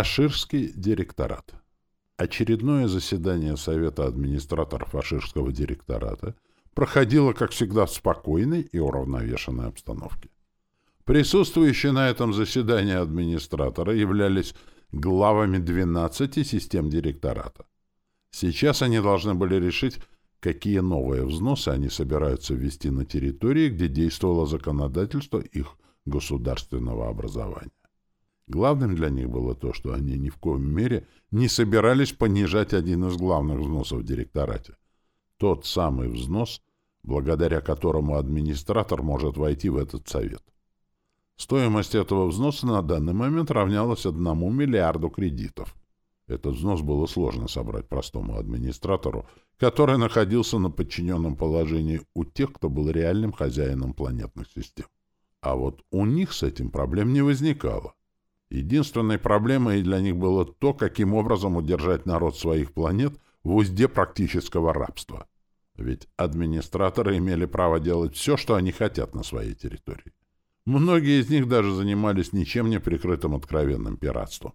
Аширский директорат. Очередное заседание Совета администраторов Аширского директората проходило, как всегда, в спокойной и уравновешенной обстановке. Присутствующие на этом заседании администратора являлись главами 12 систем директората. Сейчас они должны были решить, какие новые взносы они собираются ввести на территории, где действовало законодательство их государственного образования. Главным для них было то, что они ни в коем мере не собирались понижать один из главных взносов в директорате. Тот самый взнос, благодаря которому администратор может войти в этот совет. Стоимость этого взноса на данный момент равнялась одному миллиарду кредитов. Этот взнос было сложно собрать простому администратору, который находился на подчиненном положении у тех, кто был реальным хозяином планетных систем. А вот у них с этим проблем не возникало. Единственной проблемой для них было то, каким образом удержать народ своих планет в узде практического рабства. Ведь администраторы имели право делать все, что они хотят на своей территории. Многие из них даже занимались ничем не прикрытым откровенным пиратством.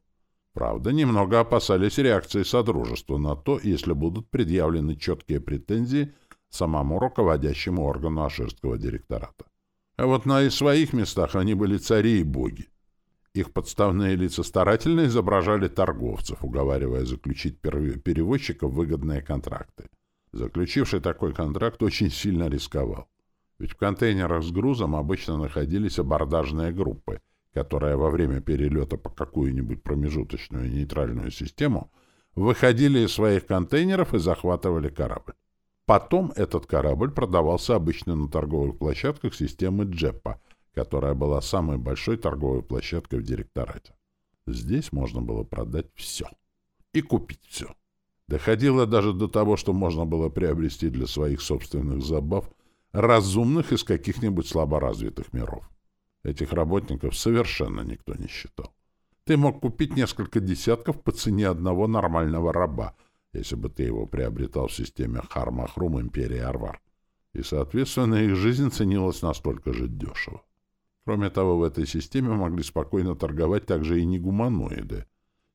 Правда, немного опасались реакции Содружества на то, если будут предъявлены четкие претензии самому руководящему органу Аширского директората. А вот на своих местах они были цари и боги. Их подставные лица старательно изображали торговцев, уговаривая заключить перевозчиков выгодные контракты. Заключивший такой контракт очень сильно рисковал. Ведь в контейнерах с грузом обычно находились абордажные группы, которые во время перелета по какую-нибудь промежуточную нейтральную систему выходили из своих контейнеров и захватывали корабль. Потом этот корабль продавался обычно на торговых площадках системы Джеппа, которая была самой большой торговой площадкой в директорате. Здесь можно было продать все. И купить все. Доходило даже до того, что можно было приобрести для своих собственных забав разумных из каких-нибудь слаборазвитых миров. Этих работников совершенно никто не считал. Ты мог купить несколько десятков по цене одного нормального раба, если бы ты его приобретал в системе Хармахрум Империи Арвар. И, соответственно, их жизнь ценилась настолько же дешево. Кроме того, в этой системе могли спокойно торговать также и негуманоиды,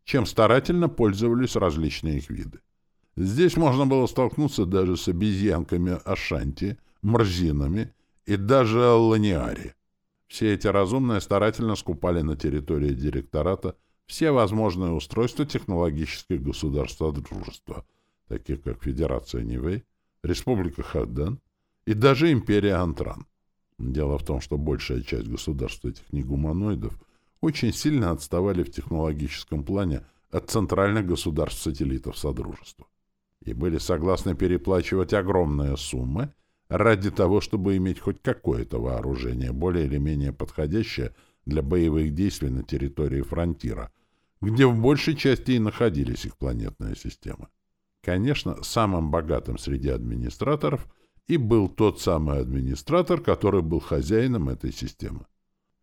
чем старательно пользовались различные их виды. Здесь можно было столкнуться даже с обезьянками Ашанти, мрзинами и даже ланиари. Все эти разумные старательно скупали на территории директората все возможные устройства технологических государств дружества, таких как Федерация Нивэй, Республика Хаддан и даже Империя Антран. Дело в том, что большая часть государств этих негуманоидов очень сильно отставали в технологическом плане от центральных государств-сателлитов Содружества и были согласны переплачивать огромные суммы ради того, чтобы иметь хоть какое-то вооружение, более или менее подходящее для боевых действий на территории фронтира, где в большей части и находились их планетные системы. Конечно, самым богатым среди администраторов и был тот самый администратор, который был хозяином этой системы.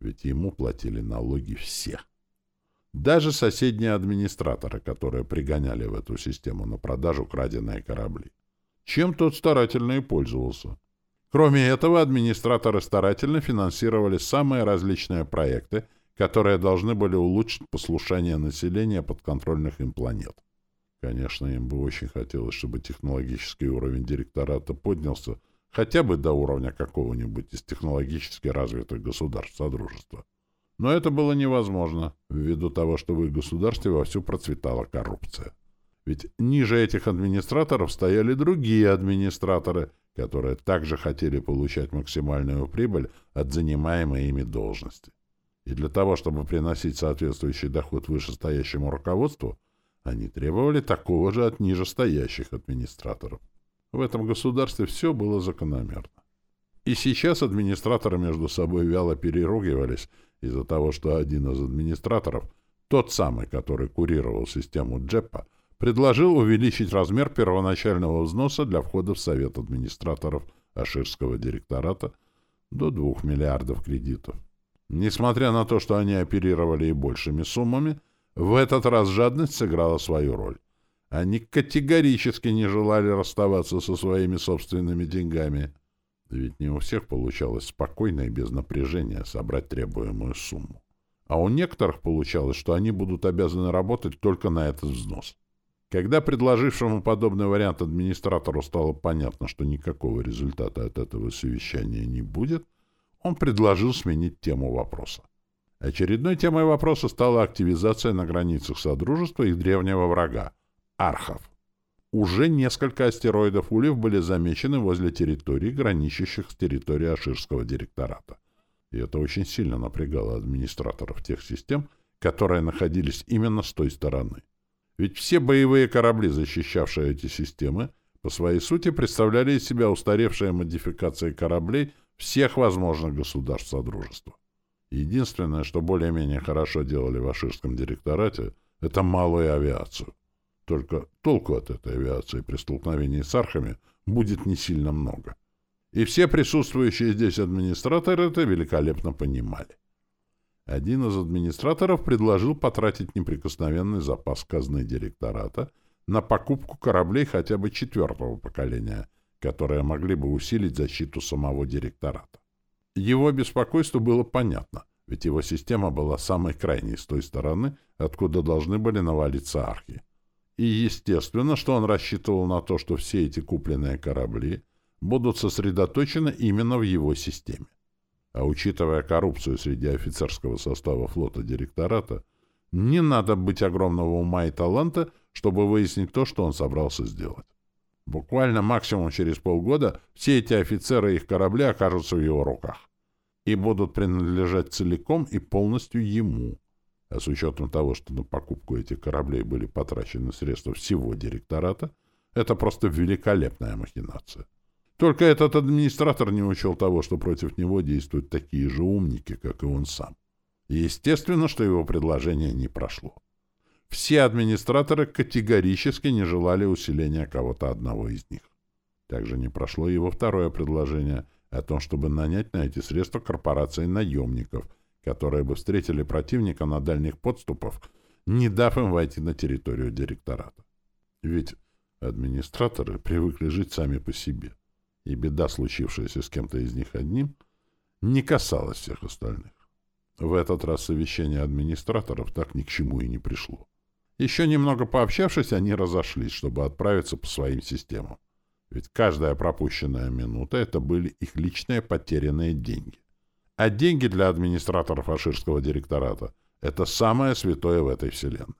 Ведь ему платили налоги все. Даже соседние администраторы, которые пригоняли в эту систему на продажу краденые корабли. Чем тот старательно и пользовался. Кроме этого, администраторы старательно финансировали самые различные проекты, которые должны были улучшить послушание населения подконтрольных им планет. Конечно, им бы очень хотелось, чтобы технологический уровень директората поднялся хотя бы до уровня какого-нибудь из технологически развитых государств Содружества. Но это было невозможно, ввиду того, что в их государстве вовсю процветала коррупция. Ведь ниже этих администраторов стояли другие администраторы – которые также хотели получать максимальную прибыль от занимаемой ими должности. И для того, чтобы приносить соответствующий доход вышестоящему руководству, они требовали такого же от нижестоящих администраторов. В этом государстве все было закономерно. И сейчас администраторы между собой вяло переругивались из-за того, что один из администраторов, тот самый, который курировал систему Джеппа, предложил увеличить размер первоначального взноса для входа в Совет администраторов Аширского директората до 2 миллиардов кредитов. Несмотря на то, что они оперировали и большими суммами, в этот раз жадность сыграла свою роль. Они категорически не желали расставаться со своими собственными деньгами. Ведь не у всех получалось спокойно и без напряжения собрать требуемую сумму. а у некоторых получалось, что они будут обязаны работать только на этот взнос. Когда предложившему подобный вариант администратору стало понятно, что никакого результата от этого совещания не будет, он предложил сменить тему вопроса. Очередной темой вопроса стала активизация на границах Содружества их древнего врага — архов. Уже несколько астероидов Ульев были замечены возле территорий, граничащих с территорией Аширского директората. И это очень сильно напрягало администраторов тех систем, которые находились именно с той стороны. Ведь все боевые корабли, защищавшие эти системы, по своей сути представляли из себя устаревшие модификации кораблей всех возможных государств Содружества. Единственное, что более-менее хорошо делали в Аширском директорате, это малую авиацию. Только толку от этой авиации при столкновении с архами будет не сильно много. И все присутствующие здесь администраторы это великолепно понимали. Один из администраторов предложил потратить неприкосновенный запас казны директората на покупку кораблей хотя бы четвертого поколения, которые могли бы усилить защиту самого директората. Его беспокойство было понятно, ведь его система была самой крайней с той стороны, откуда должны были навалиться архи. И естественно, что он рассчитывал на то, что все эти купленные корабли будут сосредоточены именно в его системе. А учитывая коррупцию среди офицерского состава флота директората, не надо быть огромного ума и таланта, чтобы выяснить то, что он собрался сделать. Буквально максимум через полгода все эти офицеры и их корабли окажутся в его руках и будут принадлежать целиком и полностью ему. А с учетом того, что на покупку этих кораблей были потрачены средства всего директората, это просто великолепная махинация. Только этот администратор не учел того, что против него действуют такие же умники, как и он сам. Естественно, что его предложение не прошло. Все администраторы категорически не желали усиления кого-то одного из них. Также не прошло его второе предложение о том, чтобы нанять на эти средства корпорации наемников, которые бы встретили противника на дальних подступах, не дав им войти на территорию директората. Ведь администраторы привыкли жить сами по себе, и беда, случившаяся с кем-то из них одним, не касалась всех остальных. В этот раз совещание администраторов так ни к чему и не пришло. Еще немного пообщавшись, они разошлись, чтобы отправиться по своим системам. Ведь каждая пропущенная минута — это были их личные потерянные деньги. А деньги для администраторов Аширского директората — это самое святое в этой вселенной.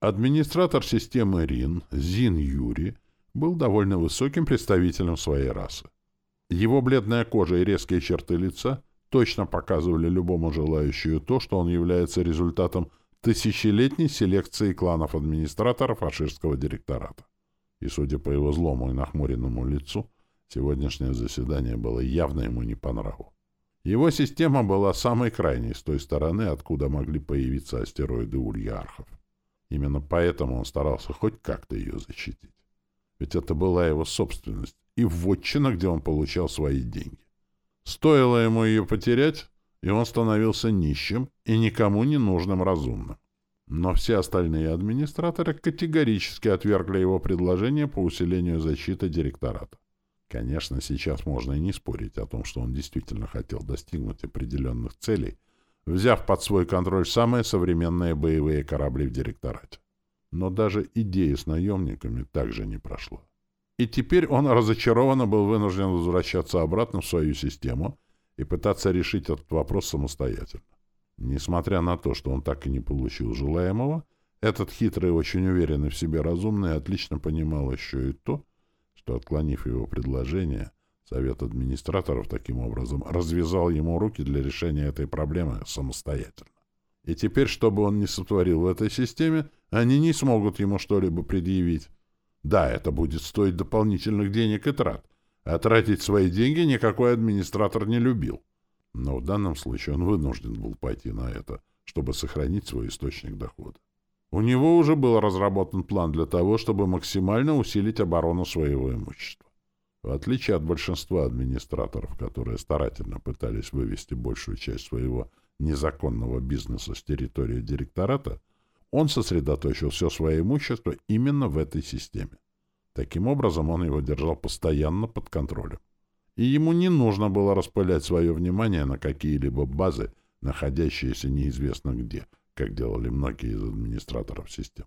Администратор системы РИН, Зин Юри, был довольно высоким представителем своей расы. Его бледная кожа и резкие черты лица точно показывали любому желающему то, что он является результатом тысячелетней селекции кланов администраторов Аширского директората. И, судя по его злому и нахмуренному лицу, сегодняшнее заседание было явно ему не по нраву. Его система была самой крайней с той стороны, откуда могли появиться астероиды ульярхов. Именно поэтому он старался хоть как-то ее защитить. Ведь это была его собственность и вотчина, где он получал свои деньги. Стоило ему ее потерять, и он становился нищим и никому не нужным разумным. Но все остальные администраторы категорически отвергли его предложение по усилению защиты директората. Конечно, сейчас можно и не спорить о том, что он действительно хотел достигнуть определенных целей, взяв под свой контроль самые современные боевые корабли в директорате. Но даже идея с наемниками также не прошла. И теперь он разочарованно был вынужден возвращаться обратно в свою систему и пытаться решить этот вопрос самостоятельно. Несмотря на то, что он так и не получил желаемого, этот хитрый, очень уверенный в себе разумный отлично понимал еще и то, что, отклонив его предложение, Совет администраторов таким образом развязал ему руки для решения этой проблемы самостоятельно. И теперь, что бы он ни сотворил в этой системе, они не смогут ему что-либо предъявить. Да, это будет стоить дополнительных денег и трат, а тратить свои деньги никакой администратор не любил. Но в данном случае он вынужден был пойти на это, чтобы сохранить свой источник дохода. У него уже был разработан план для того, чтобы максимально усилить оборону своего имущества. В отличие от большинства администраторов, которые старательно пытались вывести большую часть своего незаконного бизнеса с территории директората, он сосредоточил все свое имущество именно в этой системе. Таким образом, он его держал постоянно под контролем. И ему не нужно было распылять свое внимание на какие-либо базы, находящиеся неизвестно где, как делали многие из администраторов систем.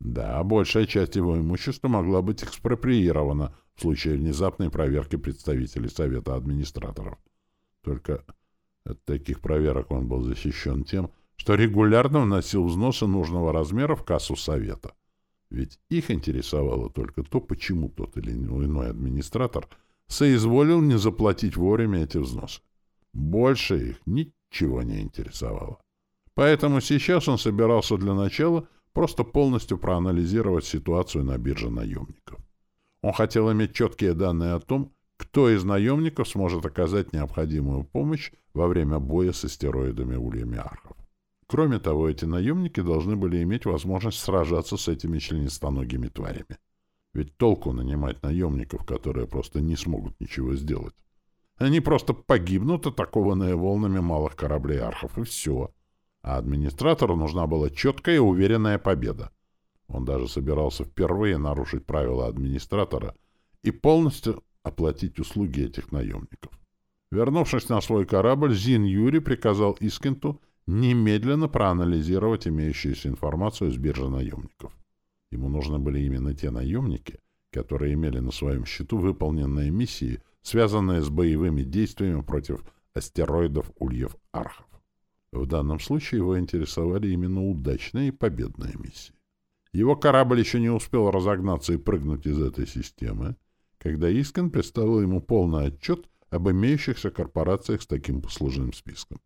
Да, большая часть его имущества могла быть экспроприирована в случае внезапной проверки представителей Совета администраторов. Только от таких проверок он был защищен тем, что регулярно вносил взносы нужного размера в кассу Совета. Ведь их интересовало только то, почему тот или иной администратор соизволил не заплатить вовремя эти взносы. Больше их ничего не интересовало. Поэтому сейчас он собирался для начала просто полностью проанализировать ситуацию на бирже наемников. Он хотел иметь четкие данные о том, кто из наемников сможет оказать необходимую помощь во время боя с астероидами ульями архов. Кроме того, эти наемники должны были иметь возможность сражаться с этими членистоногими тварями. Ведь толку нанимать наемников, которые просто не смогут ничего сделать. Они просто погибнут, атакованные волнами малых кораблей архов, и все а администратору нужна была четкая и уверенная победа. Он даже собирался впервые нарушить правила администратора и полностью оплатить услуги этих наемников. Вернувшись на свой корабль, Зин Юри приказал Искенту немедленно проанализировать имеющуюся информацию с биржи наемников. Ему нужны были именно те наемники, которые имели на своем счету выполненные миссии, связанные с боевыми действиями против астероидов Ульев Архов. В данном случае его интересовали именно удачные и победные миссии. Его корабль еще не успел разогнаться и прыгнуть из этой системы, когда Искин представил ему полный отчет об имеющихся корпорациях с таким послужным списком.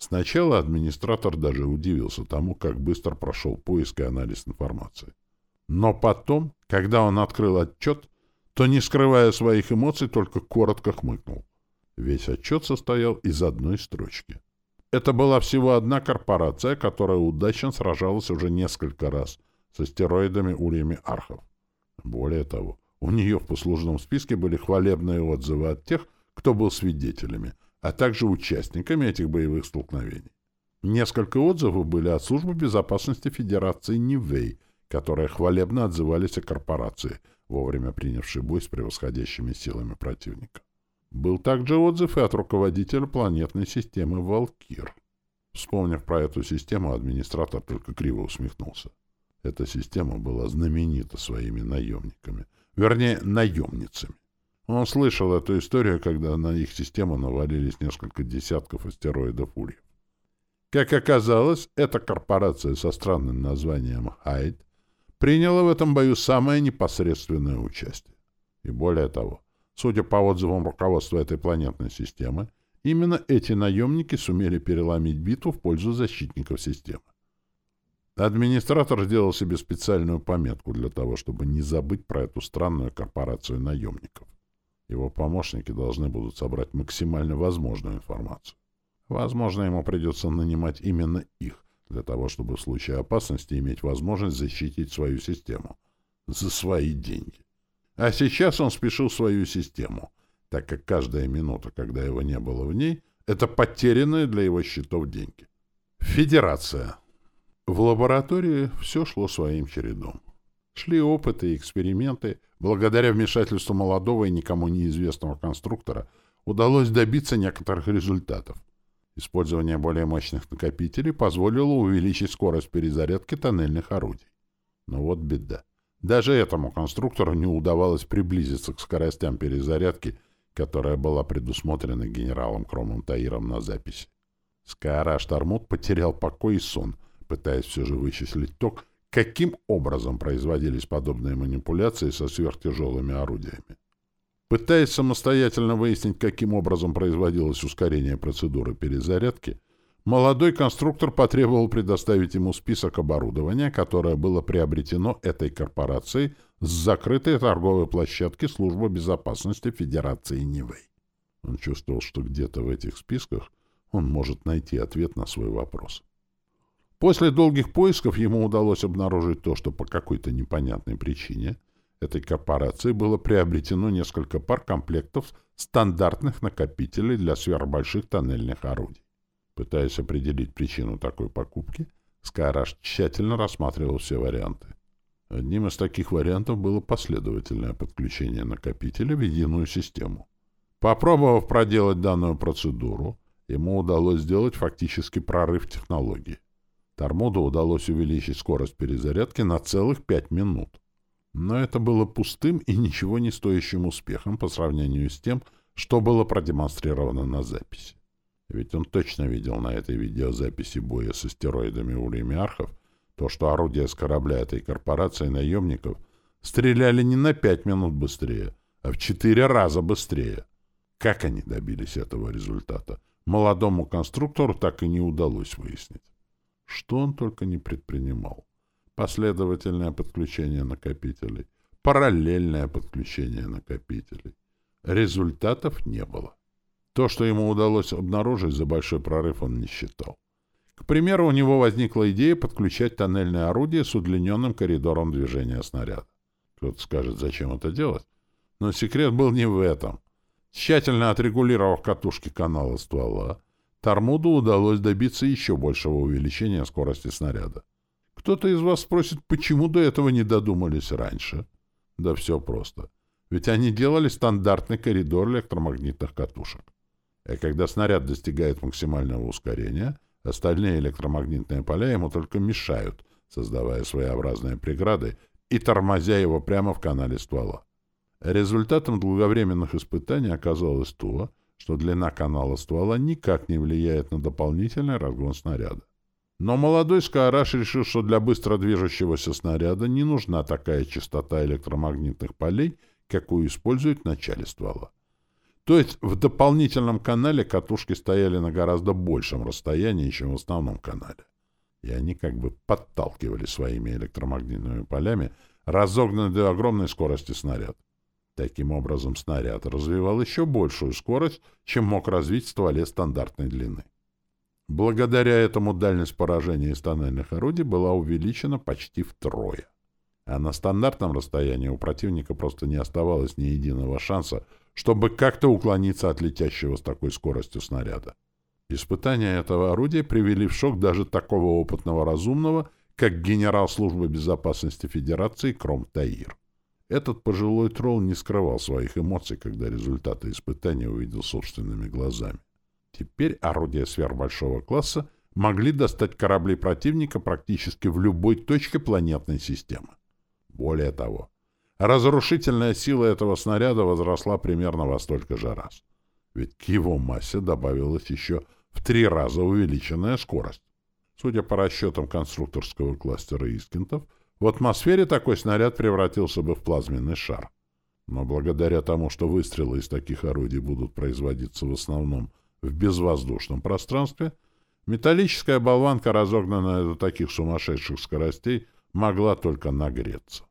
Сначала администратор даже удивился тому, как быстро прошел поиск и анализ информации. Но потом, когда он открыл отчет, то, не скрывая своих эмоций, только коротко хмыкнул. Весь отчет состоял из одной строчки — это была всего одна корпорация, которая удачно сражалась уже несколько раз с астероидами ульями архов. Более того, у нее в послужном списке были хвалебные отзывы от тех, кто был свидетелями, а также участниками этих боевых столкновений. Несколько отзывов были от Службы безопасности Федерации Нивей, которые хвалебно отзывались о корпорации, вовремя принявшей бой с превосходящими силами противника. Был также отзыв и от руководителя планетной системы «Валкир». Вспомнив про эту систему, администратор только криво усмехнулся. Эта система была знаменита своими наемниками. Вернее, наемницами. Он слышал эту историю, когда на их систему навалились несколько десятков астероидов Ульев. Как оказалось, эта корпорация со странным названием «Хайд» приняла в этом бою самое непосредственное участие. И более того, Судя по отзывам руководства этой планетной системы, именно эти наемники сумели переломить битву в пользу защитников системы. Администратор сделал себе специальную пометку для того, чтобы не забыть про эту странную корпорацию наемников. Его помощники должны будут собрать максимально возможную информацию. Возможно, ему придется нанимать именно их, для того, чтобы в случае опасности иметь возможность защитить свою систему за свои деньги. А сейчас он спешил свою систему, так как каждая минута, когда его не было в ней, это потерянные для его счетов деньги. Федерация. В лаборатории все шло своим чередом. Шли опыты и эксперименты. Благодаря вмешательству молодого и никому неизвестного конструктора удалось добиться некоторых результатов. Использование более мощных накопителей позволило увеличить скорость перезарядки тоннельных орудий. Но вот беда. Даже этому конструктору не удавалось приблизиться к скоростям перезарядки, которая была предусмотрена генералом Кромом Таиром на записи. Скара Штормут потерял покой и сон, пытаясь все же вычислить то, каким образом производились подобные манипуляции со сверхтяжелыми орудиями. Пытаясь самостоятельно выяснить, каким образом производилось ускорение процедуры перезарядки, Молодой конструктор потребовал предоставить ему список оборудования, которое было приобретено этой корпорацией с закрытой торговой площадки Службы безопасности Федерации Нивэй. Он чувствовал, что где-то в этих списках он может найти ответ на свой вопрос. После долгих поисков ему удалось обнаружить то, что по какой-то непонятной причине этой корпорации было приобретено несколько пар комплектов стандартных накопителей для сверхбольших тоннельных орудий. Пытаясь определить причину такой покупки, Скайраш тщательно рассматривал все варианты. Одним из таких вариантов было последовательное подключение накопителя в единую систему. Попробовав проделать данную процедуру Ему удалось сделать фактически прорыв технологии. Тормоду удалось увеличить скорость перезарядки на целых 5 минут. Но это было пустым и ничего не стоящим успехом по сравнению с тем, что было продемонстрировано на записи. Ведь он точно видел на этой видеозаписи боя с астероидами у Лемиархов то, что орудия с корабля этой корпорации наемников стреляли не на пять минут быстрее, а в четыре раза быстрее. Как они добились этого результата, молодому конструктору так и не удалось выяснить. Что он только не предпринимал. Последовательное подключение накопителей, параллельное подключение накопителей. Результатов не было. То, что ему удалось обнаружить за большой прорыв, он не считал. К примеру, у него возникла идея подключать тоннельное орудие с удлиненным коридором движения снаряда. Кто-то скажет, зачем это делать? Но секрет был не в этом. Тщательно отрегулировав катушки канала ствола, Тормуду удалось добиться еще большего увеличения скорости снаряда. Кто-то из вас спросит, почему до этого не додумались раньше? Да все просто. Ведь они делали стандартный коридор электромагнитных катушек. А когда снаряд достигает максимального ускорения, остальные электромагнитные поля ему только мешают, создавая своеобразные преграды и тормозя его прямо в канале ствола. Результатом долговременных испытаний оказалось то, что длина канала ствола никак не влияет на дополнительный разгон снаряда. Но молодой Скаараш решил, что для быстро движущегося снаряда не нужна такая частота электромагнитных полей, какую используют в начале ствола. То есть в дополнительном канале катушки стояли на гораздо большем расстоянии, чем в основном канале. И они как бы подталкивали своими электромагнитными полями разогнанный до огромной скорости снаряд. Таким образом, снаряд развивал еще большую скорость, чем мог развить в стволе стандартной длины. Благодаря этому дальность поражения из тоннельных орудий была увеличена почти втрое. А на стандартном расстоянии у противника просто не оставалось ни единого шанса, чтобы как-то уклониться от летящего с такой скоростью снаряда. Испытания этого орудия привели в шок даже такого опытного разумного, как генерал службы безопасности Федерации Кром Таир. Этот пожилой тролл не скрывал своих эмоций, когда результаты испытания увидел собственными глазами. Теперь орудия сверхбольшого класса могли достать корабли противника практически в любой точке планетной системы. Более того, разрушительная сила этого снаряда возросла примерно во столько же раз. Ведь к его массе добавилась еще в три раза увеличенная скорость. Судя по расчетам конструкторского кластера Искентов, в атмосфере такой снаряд превратился бы в плазменный шар. Но благодаря тому, что выстрелы из таких орудий будут производиться в основном в безвоздушном пространстве, металлическая болванка, разогнанная до таких сумасшедших скоростей, могла только нагреться.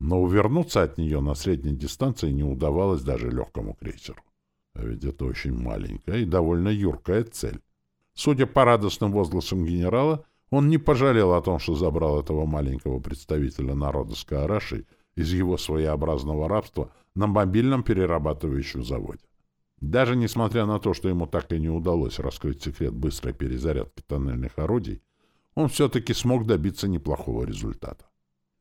Но увернуться от нее на средней дистанции не удавалось даже легкому крейсеру. А ведь это очень маленькая и довольно юркая цель. Судя по радостным возгласам генерала, он не пожалел о том, что забрал этого маленького представителя народа Скаараши из его своеобразного рабства на мобильном перерабатывающем заводе. Даже несмотря на то, что ему так и не удалось раскрыть секрет быстрой перезарядки тоннельных орудий, он все-таки смог добиться неплохого результата.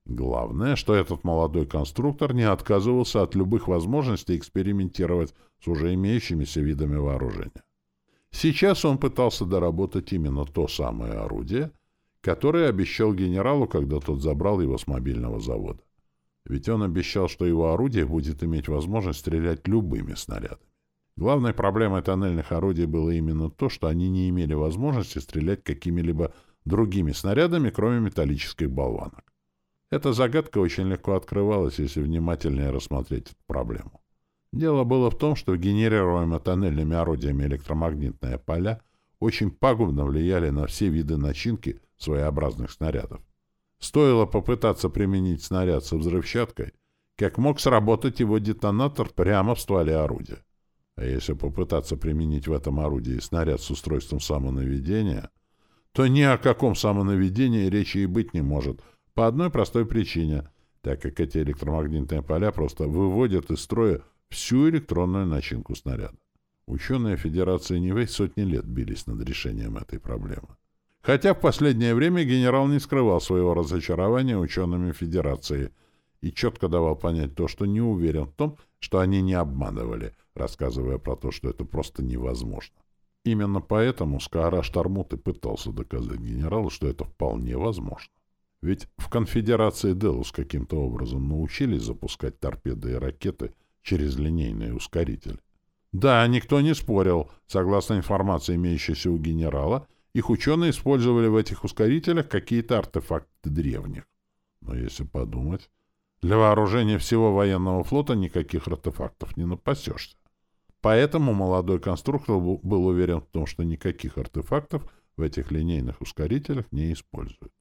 Главное, что этот молодой конструктор не отказывался от любых возможностей экспериментировать с уже имеющимися видами вооружения. Сейчас он пытался доработать именно то самое орудие, которое обещал генералу, когда тот забрал его с мобильного завода. Ведь он обещал, что его орудие будет иметь возможность стрелять любыми снарядами. Главной проблемой тоннельных орудий было именно то, что они не имели возможности стрелять какими-либо другими снарядами, кроме металлических болванок. Эта загадка очень легко открывалась, если внимательнее рассмотреть эту проблему. Дело было в том, что генерируемые тоннельными орудиями электромагнитные поля очень пагубно влияли на все виды начинки своеобразных снарядов. Стоило попытаться применить снаряд со взрывчаткой, как мог сработать его детонатор прямо в стволе орудия. А если попытаться применить в этом орудии снаряд с устройством самонаведения, то ни о каком самонаведении речи и быть не может, по одной простой причине, так как эти электромагнитные поля просто выводят из строя всю электронную начинку снаряда. Ученые Федерации Нивэй сотни лет бились над решением этой проблемы. Хотя в последнее время генерал не скрывал своего разочарования учеными Федерации и четко давал понять то, что не уверен в том, что они не обманывали, рассказывая про то, что это просто невозможно. Именно поэтому Скаараш Тормут и пытался доказать генералу, что это вполне возможно. Ведь в конфедерации Делус каким-то образом научились запускать торпеды и ракеты через линейные ускорители. Да, никто не спорил. Согласно информации, имеющейся у генерала, их ученые использовали в этих ускорителях какие-то артефакты древних. Но если подумать, для вооружения всего военного флота никаких артефактов не напасешься. Поэтому молодой конструктор был уверен в том, что никаких артефактов в этих линейных ускорителях не используют.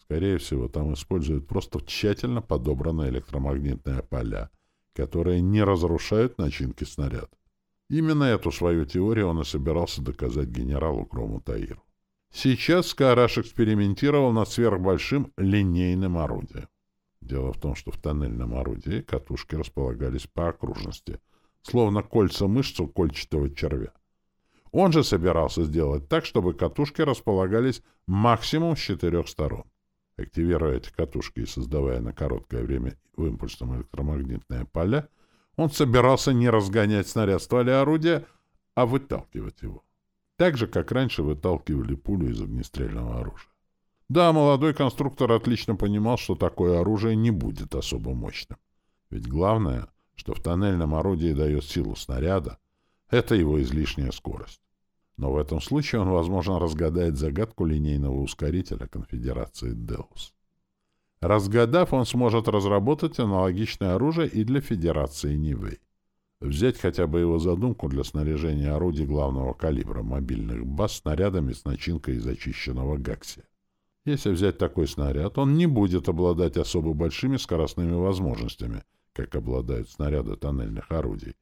Скорее всего, там используют просто тщательно подобранные электромагнитные поля, которые не разрушают начинки снаряда. Именно эту свою теорию он и собирался доказать генералу Крому Таиру. Сейчас Скараш экспериментировал над сверхбольшим линейным орудием. Дело в том, что в тоннельном орудии катушки располагались по окружности, словно кольца мышц у кольчатого червя. Он же собирался сделать так, чтобы катушки располагались максимум с четырех сторон. Активируя эти катушки и создавая на короткое время в импульсном электромагнитное поля, он собирался не разгонять снаряд стволе орудия, а выталкивать его. Так же, как раньше выталкивали пулю из огнестрельного оружия. Да, молодой конструктор отлично понимал, что такое оружие не будет особо мощным. Ведь главное, что в тоннельном орудии дает силу снаряда, это его излишняя скорость. Но в этом случае он, возможно, разгадает загадку линейного ускорителя конфедерации Деус. Разгадав, он сможет разработать аналогичное оружие и для Федерации Нивэй. Взять хотя бы его задумку для снаряжения орудий главного калибра мобильных баз снарядами с начинкой из очищенного гаксия. Если взять такой снаряд, он не будет обладать особо большими скоростными возможностями, как обладают снаряды тоннельных орудий.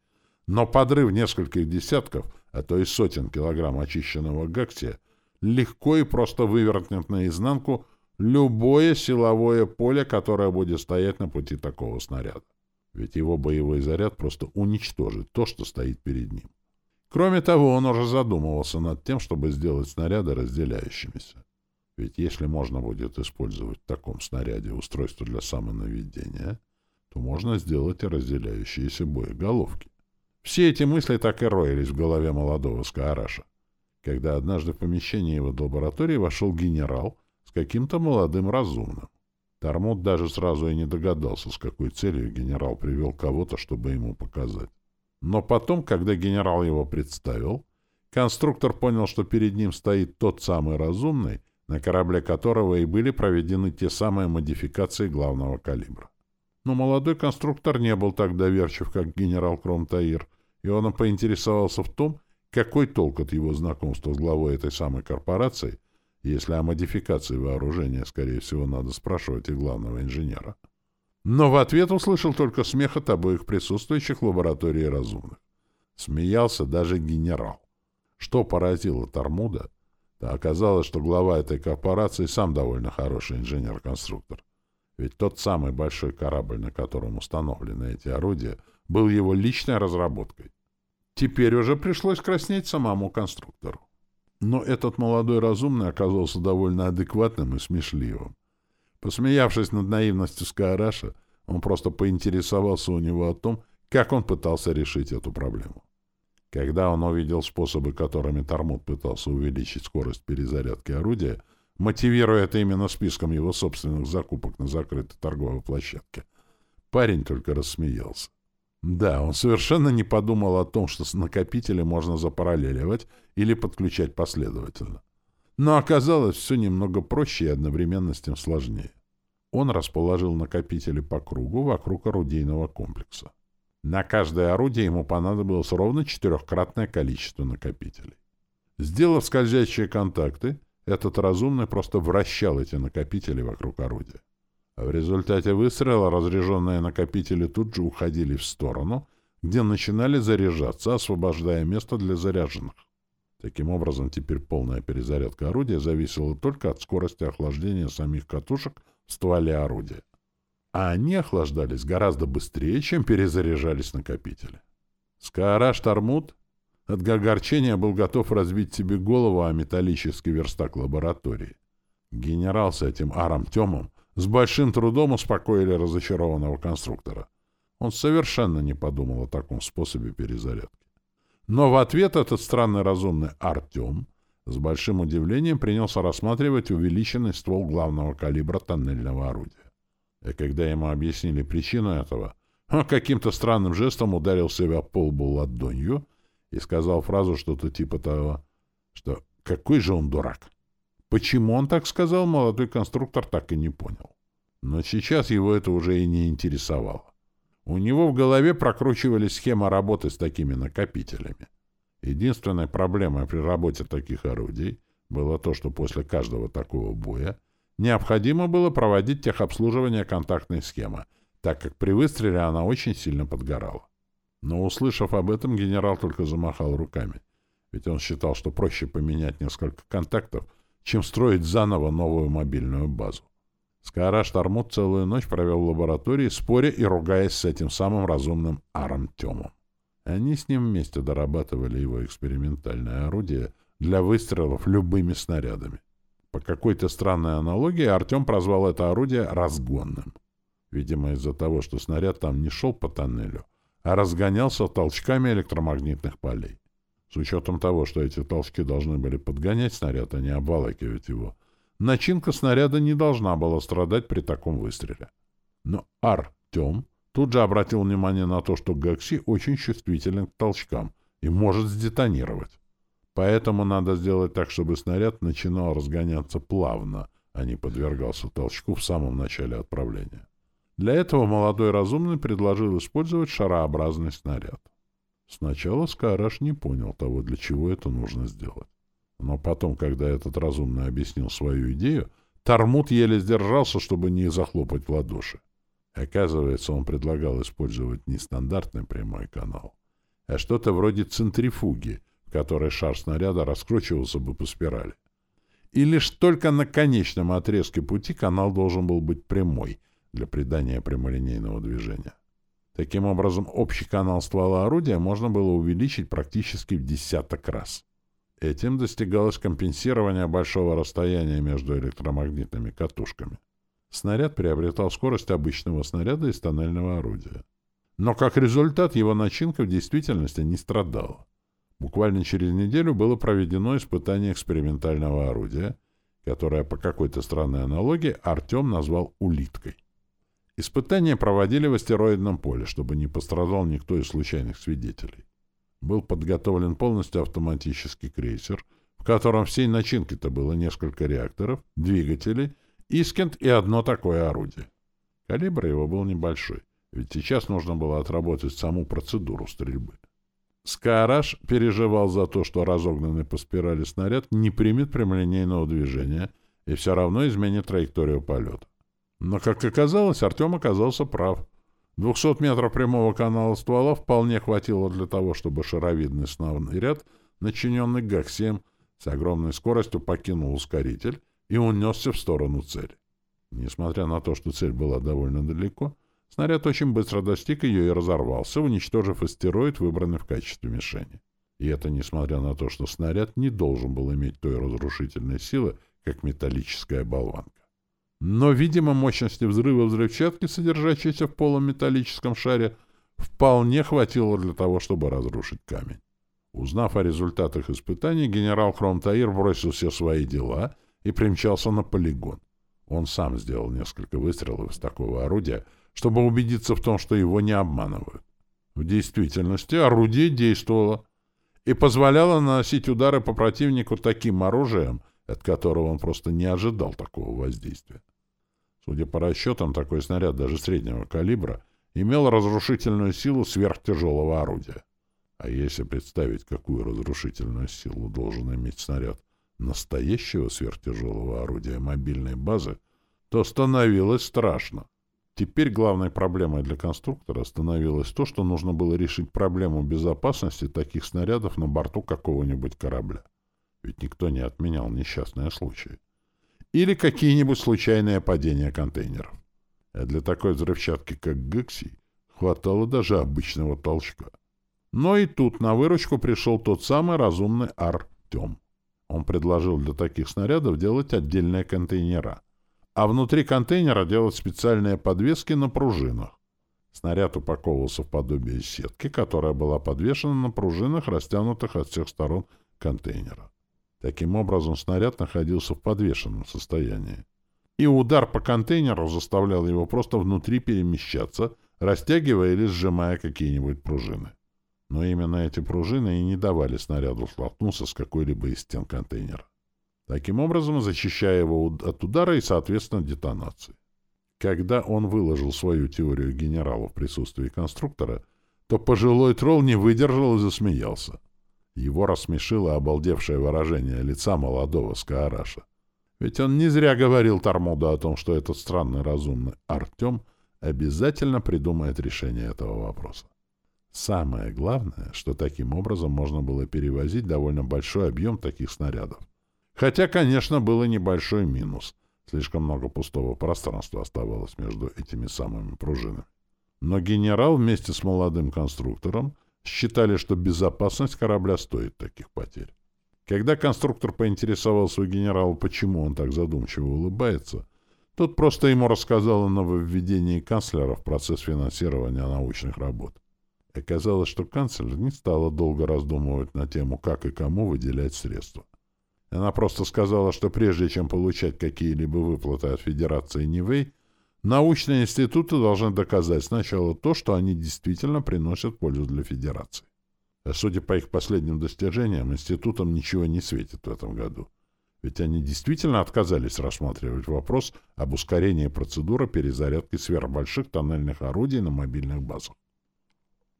Но подрыв нескольких десятков, а то и сотен килограмм очищенного гаксия легко и просто вывернет наизнанку любое силовое поле, которое будет стоять на пути такого снаряда. Ведь его боевой заряд просто уничтожит то, что стоит перед ним. Кроме того, он уже задумывался над тем, чтобы сделать снаряды разделяющимися. Ведь если можно будет использовать в таком снаряде устройство для самонаведения, то можно сделать и разделяющиеся боеголовки. Все эти мысли так и роились в голове молодого Скаараша, когда однажды в помещение его лаборатории вошел генерал с каким-то молодым разумным. Тормут даже сразу и не догадался, с какой целью генерал привел кого-то, чтобы ему показать. Но потом, когда генерал его представил, конструктор понял, что перед ним стоит тот самый разумный, на корабле которого и были проведены те самые модификации главного калибра. Но молодой конструктор не был так доверчив, как генерал Кромтаир, и он поинтересовался в том, какой толк от его знакомства с главой этой самой корпорации, если о модификации вооружения, скорее всего, надо спрашивать и главного инженера. Но в ответ услышал только смех от обоих присутствующих в лаборатории разумных. Смеялся даже генерал. Что поразило Тормуда, то оказалось, что глава этой корпорации сам довольно хороший инженер-конструктор. Ведь тот самый большой корабль, на котором установлены эти орудия, был его личной разработкой. Теперь уже пришлось краснеть самому конструктору. Но этот молодой разумный оказался довольно адекватным и смешливым. Посмеявшись над наивностью Скаараша, он просто поинтересовался у него о том, как он пытался решить эту проблему. Когда он увидел способы, которыми Тормут пытался увеличить скорость перезарядки орудия, мотивируя это именно списком его собственных закупок на закрытой торговой площадке, парень только рассмеялся. Да, он совершенно не подумал о том, что с накопители можно запараллеливать или подключать последовательно. Но оказалось все немного проще и одновременно с тем сложнее. Он расположил накопители по кругу вокруг орудийного комплекса. На каждое орудие ему понадобилось ровно четырехкратное количество накопителей. Сделав скользящие контакты, этот разумный просто вращал эти накопители вокруг орудия. А в результате выстрела разряженные накопители тут же уходили в сторону, где начинали заряжаться, освобождая место для заряженных. Таким образом, теперь полная перезарядка орудия зависела только от скорости охлаждения самих катушек в стволе орудия а они охлаждались гораздо быстрее, чем перезаряжались накопители. Скаараш Тормут от огорчения был готов разбить себе голову о металлический верстак лаборатории. Генерал с этим Аром Темом с большим трудом успокоили разочарованного конструктора. Он совершенно не подумал о таком способе перезарядки. Но в ответ этот странный разумный Артем с большим удивлением принялся рассматривать увеличенный ствол главного калибра тоннельного орудия. И когда ему объяснили причину этого, он каким-то странным жестом ударил себя по лбу ладонью и сказал фразу что-то типа того, что «какой же он дурак». Почему он так сказал, молодой конструктор так и не понял. Но сейчас его это уже и не интересовало. У него в голове прокручивались схема работы с такими накопителями. Единственной проблемой при работе таких орудий было то, что после каждого такого боя необходимо было проводить техобслуживание контактной схемы, так как при выстреле она очень сильно подгорала. Но, услышав об этом, генерал только замахал руками, ведь он считал, что проще поменять несколько контактов, чем строить заново новую мобильную базу. Скараш Тормут целую ночь провел в лаборатории, споря и ругаясь с этим самым разумным Аром Тёмом. Они с ним вместе дорабатывали его экспериментальное орудие для выстрелов любыми снарядами. По какой-то странной аналогии Артем прозвал это орудие «разгонным». Видимо, из-за того, что снаряд там не шел по тоннелю, а разгонялся толчками электромагнитных полей. С учетом того, что эти толчки должны были подгонять снаряд, а не обволакивать его, начинка снаряда не должна была страдать при таком выстреле. Но Артем тут же обратил внимание на то, что Гакси очень чувствителен к толчкам и может сдетонировать. Поэтому надо сделать так, чтобы снаряд начинал разгоняться плавно, а не подвергался толчку в самом начале отправления. Для этого молодой разумный предложил использовать шарообразный снаряд. Сначала Скараш не понял того, для чего это нужно сделать. Но потом, когда этот разумный объяснил свою идею, Тормут еле сдержался, чтобы не захлопать в ладоши. Оказывается, он предлагал использовать не стандартный прямой канал, а что-то вроде центрифуги, в которой шар снаряда раскручивался бы по спирали. И лишь только на конечном отрезке пути канал должен был быть прямой для придания прямолинейного движения. Таким образом, общий канал ствола орудия можно было увеличить практически в десяток раз. Этим достигалось компенсирование большого расстояния между электромагнитными катушками. Снаряд приобретал скорость обычного снаряда из тоннельного орудия. Но как результат его начинка в действительности не страдала. Буквально через неделю было проведено испытание экспериментального орудия, которое по какой-то странной аналогии Артем назвал «улиткой». Испытания проводили в астероидном поле, чтобы не пострадал никто из случайных свидетелей был подготовлен полностью автоматический крейсер, в котором всей начинки-то было несколько реакторов, двигателей, искент и одно такое орудие. Калибр его был небольшой, ведь сейчас нужно было отработать саму процедуру стрельбы. Скараш переживал за то, что разогнанный по спирали снаряд не примет прямолинейного движения и все равно изменит траекторию полета. Но, как оказалось, Артем оказался прав — 200 метров прямого канала ствола вполне хватило для того, чтобы шаровидный снавный ряд, начиненный ГАК-7, с огромной скоростью покинул ускоритель и унесся в сторону цели. Несмотря на то, что цель была довольно далеко, снаряд очень быстро достиг ее и разорвался, уничтожив астероид, выбранный в качестве мишени. И это несмотря на то, что снаряд не должен был иметь той разрушительной силы, как металлическая болванка. Но, видимо, мощности взрыва взрывчатки, содержащейся в полуметаллическом шаре, вполне хватило для того, чтобы разрушить камень. Узнав о результатах испытаний, генерал Хромтаир бросил все свои дела и примчался на полигон. Он сам сделал несколько выстрелов из такого орудия, чтобы убедиться в том, что его не обманывают. В действительности орудие действовало и позволяло наносить удары по противнику таким оружием, от которого он просто не ожидал такого воздействия. Судя по расчетам, такой снаряд даже среднего калибра имел разрушительную силу сверхтяжелого орудия. А если представить, какую разрушительную силу должен иметь снаряд настоящего сверхтяжелого орудия мобильной базы, то становилось страшно. Теперь главной проблемой для конструктора становилось то, что нужно было решить проблему безопасности таких снарядов на борту какого-нибудь корабля ведь никто не отменял несчастные случаи. Или какие-нибудь случайные падения контейнеров. А для такой взрывчатки, как Гекси, хватало даже обычного толчка. Но и тут на выручку пришел тот самый разумный Артем. Он предложил для таких снарядов делать отдельные контейнера, а внутри контейнера делать специальные подвески на пружинах. Снаряд упаковывался в подобие сетки, которая была подвешена на пружинах, растянутых от всех сторон контейнера. Таким образом, снаряд находился в подвешенном состоянии. И удар по контейнеру заставлял его просто внутри перемещаться, растягивая или сжимая какие-нибудь пружины. Но именно эти пружины и не давали снаряду столкнуться с какой-либо из стен контейнера. Таким образом, защищая его от удара и, соответственно, детонации. Когда он выложил свою теорию генерала в присутствии конструктора, то пожилой тролл не выдержал и засмеялся. Его рассмешило обалдевшее выражение лица молодого Скаараша. Ведь он не зря говорил Тормоду о том, что этот странный разумный Артем обязательно придумает решение этого вопроса. Самое главное, что таким образом можно было перевозить довольно большой объем таких снарядов. Хотя, конечно, был и небольшой минус — Слишком много пустого пространства оставалось между этими самыми пружинами. Но генерал вместе с молодым конструктором считали, что безопасность корабля стоит таких потерь. Когда конструктор поинтересовался у генерала, почему он так задумчиво улыбается, тот просто ему рассказал о нововведении канцлера в процесс финансирования научных работ. Оказалось, что канцлер не стала долго раздумывать на тему, как и кому выделять средства. Она просто сказала, что прежде чем получать какие-либо выплаты от Федерации Нивэй, научные институты должны доказать сначала то, что они действительно приносят пользу для Федерации. А судя по их последним достижениям, институтам ничего не светит в этом году. Ведь они действительно отказались рассматривать вопрос об ускорении процедуры перезарядки сверхбольших тоннельных орудий на мобильных базах.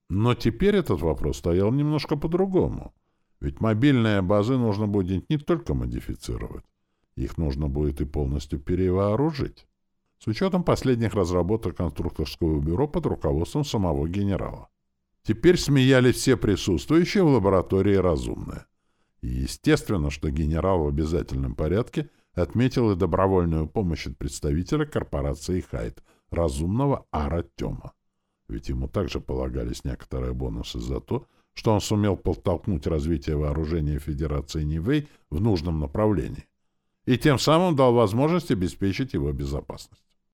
Но теперь этот вопрос стоял немножко по-другому — ведь мобильные базы нужно будет не только модифицировать, их нужно будет и полностью перевооружить. С учетом последних разработок конструкторского бюро под руководством самого генерала. Теперь смеялись все присутствующие в лаборатории разумные. И естественно, что генерал в обязательном порядке отметил и добровольную помощь от представителя корпорации «Хайт», разумного Ара Тёма. Ведь ему также полагались некоторые бонусы за то, что он сумел подтолкнуть развитие вооружения Федерации Нивэй в нужном направлении и тем самым дал возможность обеспечить его безопасность.